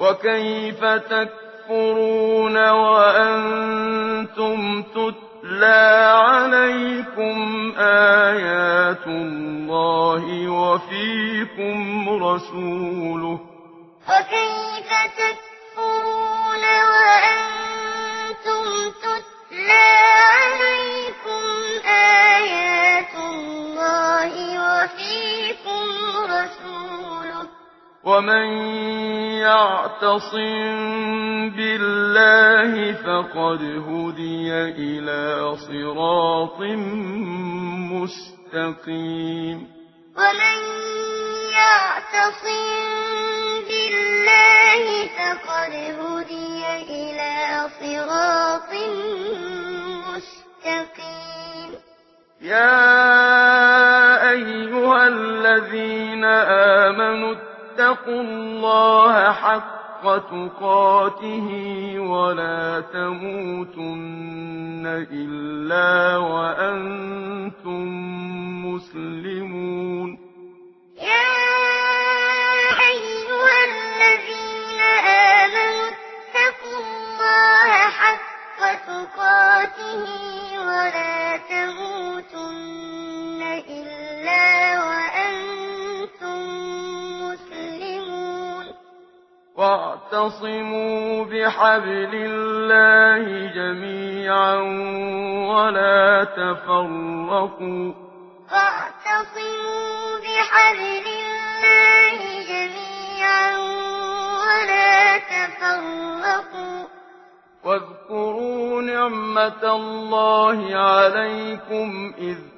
وكيف تكفرون وأنتم تتلى عليكم آيات الله وفيكم رسوله وكيف تكفرون وأنتم تتلى عليكم آيات الله وفيكم رسوله ومن يعتصم بالله فقد هدي إلى صراط مستقيم ومن يعتصم بالله فقد هدي إلى صراط مستقيم يا أيها الذين اتقوا الله حق تقاته ولا تموتن إلا وأنتم واعتصموا بحبل الله جميعا ولا تفرقوا. واعتصموا بحبل الله جميعا ولا تفرقوا. واذكروا نعمة الله عليكم إذ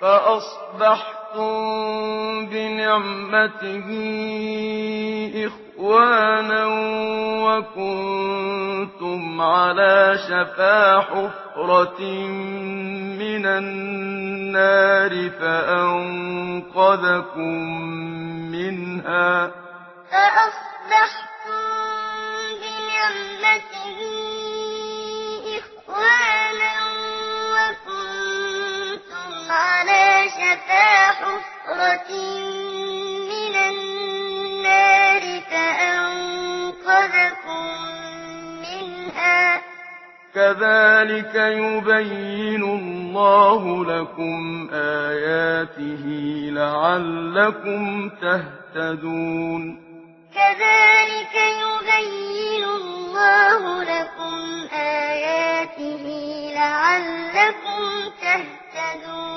فأصبحتم بنعمته إخوانا وكنتم على شفا حفرة من النار فأنقذكم منها فأصبحتم بنعمته كذلك يبين الله لكم آياته لعلكم تهتدون. كذلك يبين الله لكم آياته لعلكم تهتدون.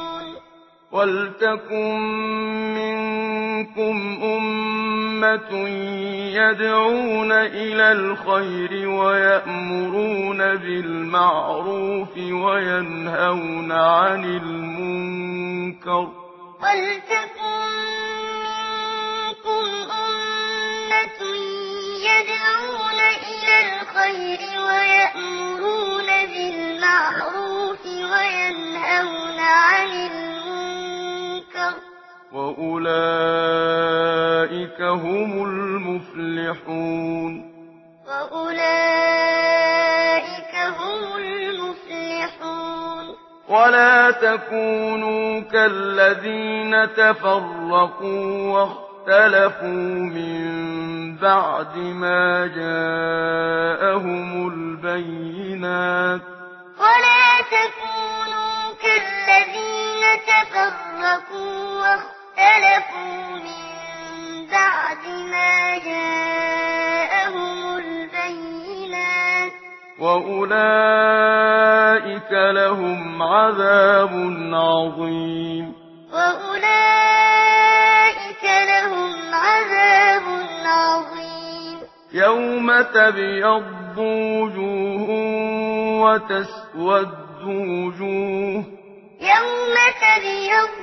وَلْتَكُن مِّنكُمْ أُمَّةٌ يَدْعُونَ إِلَى الْخَيْرِ وَيَأْمُرُونَ بِالْمَعْرُوفِ وَيَنْهَوْنَ عَنِ الْمُنكَرِ وَلْتَكُن مِّنكُمْ أُمَّةٌ يَدْعُونَ إِلَى الْخَيْرِ وَيَأْمُرُونَ بِالْمَعْرُوفِ وأولئك هم المفلحون وأولئك هم المفلحون ولا تكونوا كالذين تفرقوا واختلفوا من بعد ما جاءهم البينات ولا تكونوا كالذين تفرقوا واختلفوا اختلفوا من بعد ما جاءهم البينات وأولئك لهم عذاب عظيم وأولئك لهم عذاب عظيم يوم تبيض وجوه وتسود وجوه يوم تبيض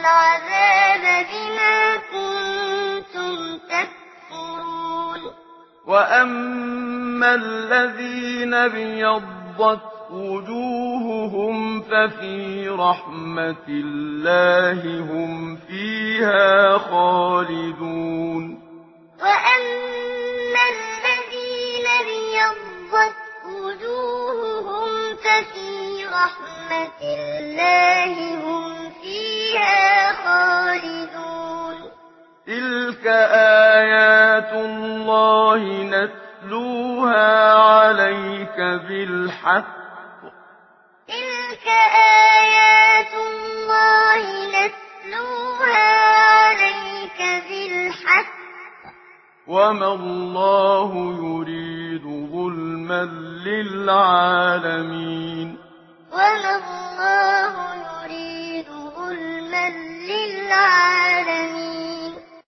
العذاب بما كنتم تكفرون وأما الذين بيضت وجوههم ففي رحمة الله هم فيها خالدون وأما الذين بيضت وجوههم ففي رَحْمَةِ الله هم فيها خالدون تلك آيات الله نتلوها عليك بالحق تلك آيات الله نتلوها عليك بالحق وما الله يريد ظلما للعالمين وَمَا اللَّهُ يُرِيدُ ظُلْمًا لِلْعَالَمِينَ.